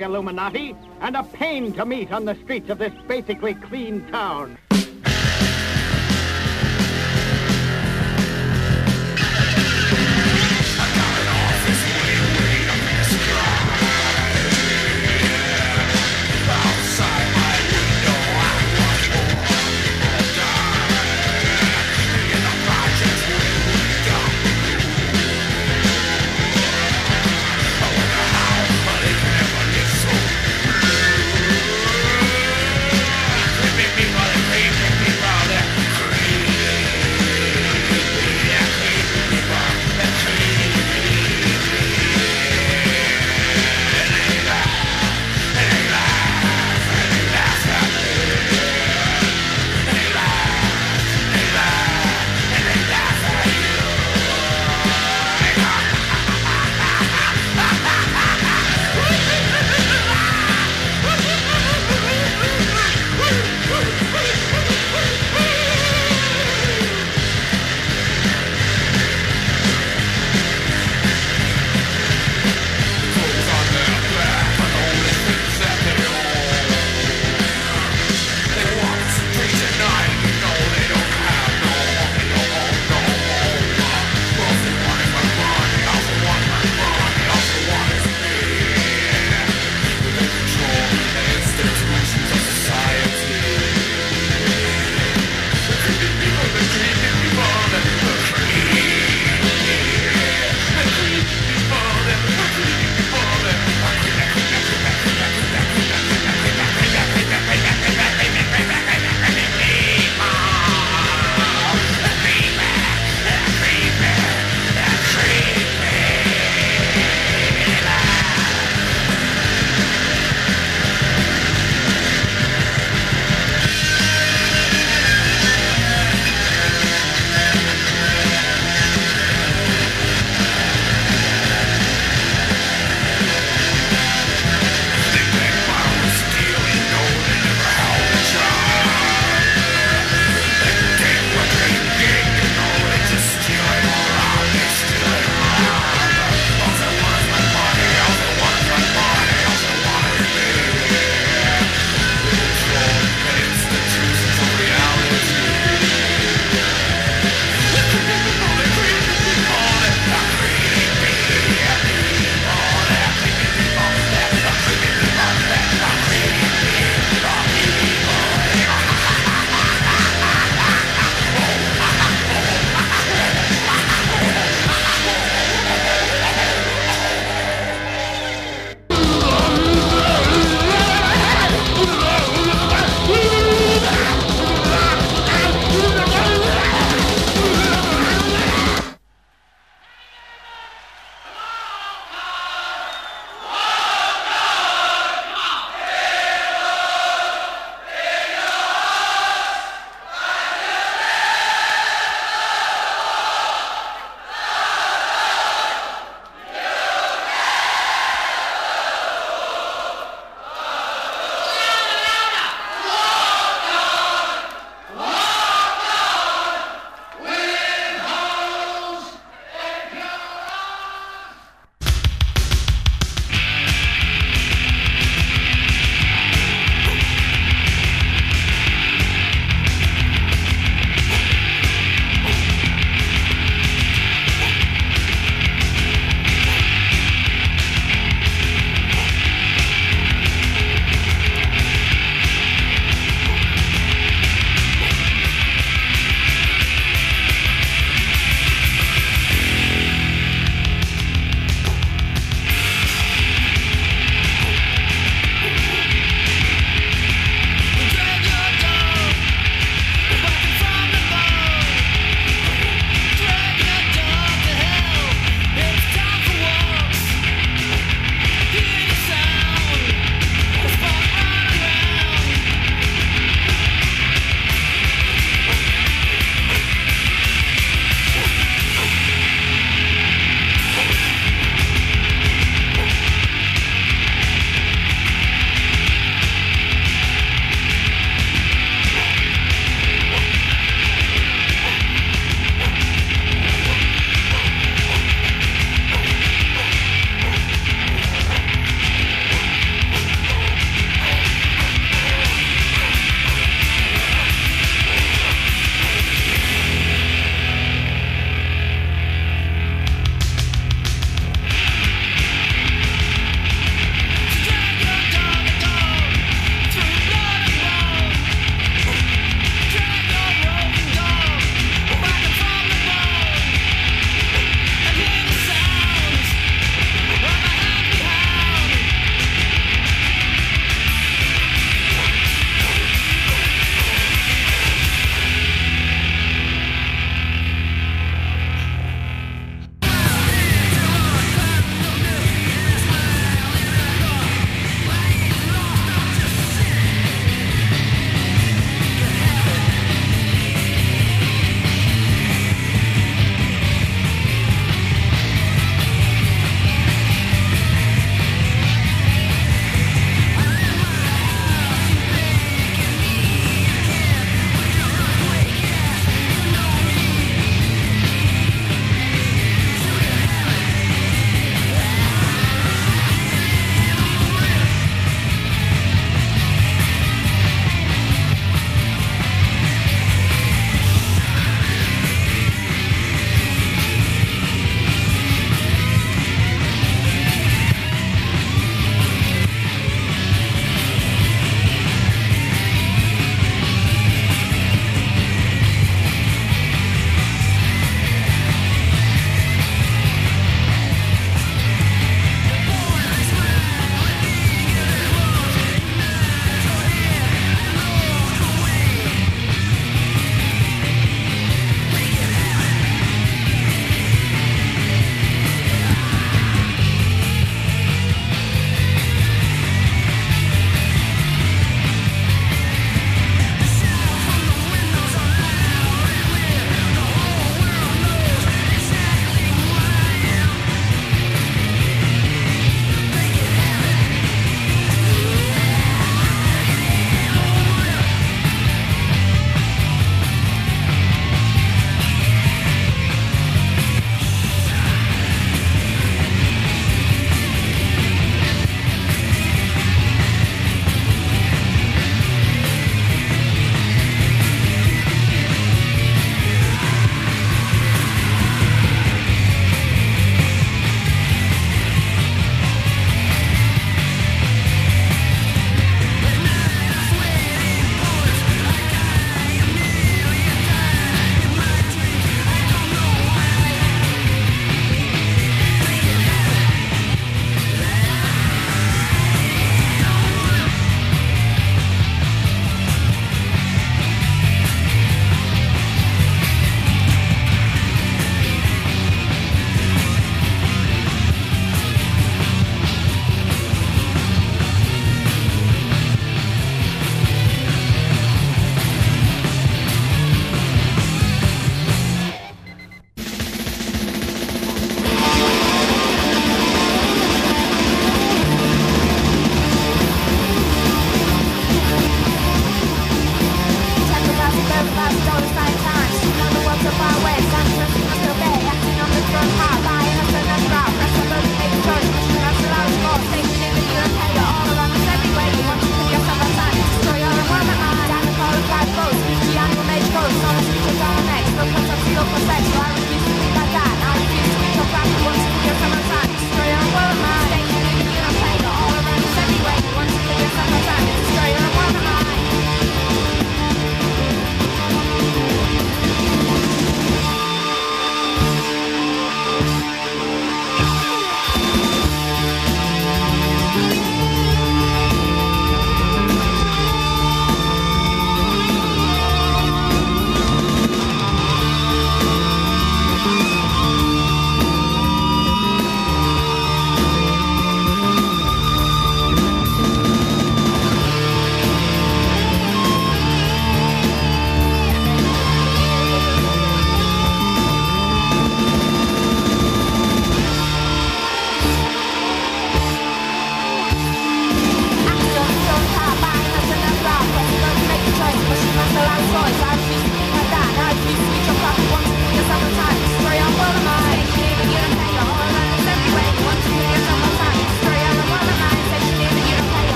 Illuminati and a pain to meet on the streets of this basically clean town.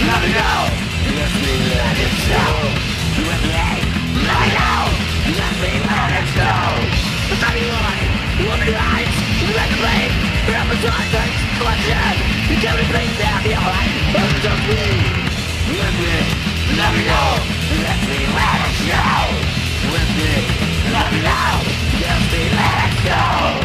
Come now Let me let it show Let me let it go, Let me let it show Let me light Let me light Let me play Appetite Thanks Collection You can't replace the happy light But just me Let me Let me go Let me let it show Let me Let me out Let me let it go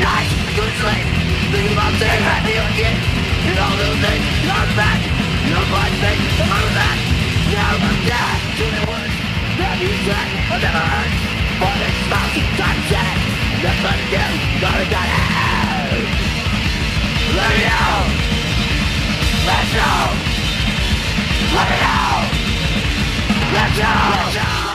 nice, good sleep. Think about staying You again. And all those things are back. And all my things are back. Now I'm dead to the words that you said. I've never heard. For this spouse of time said. That's what you gotta get. Let me out. Let's go. Let me out. Let's go. Let's go.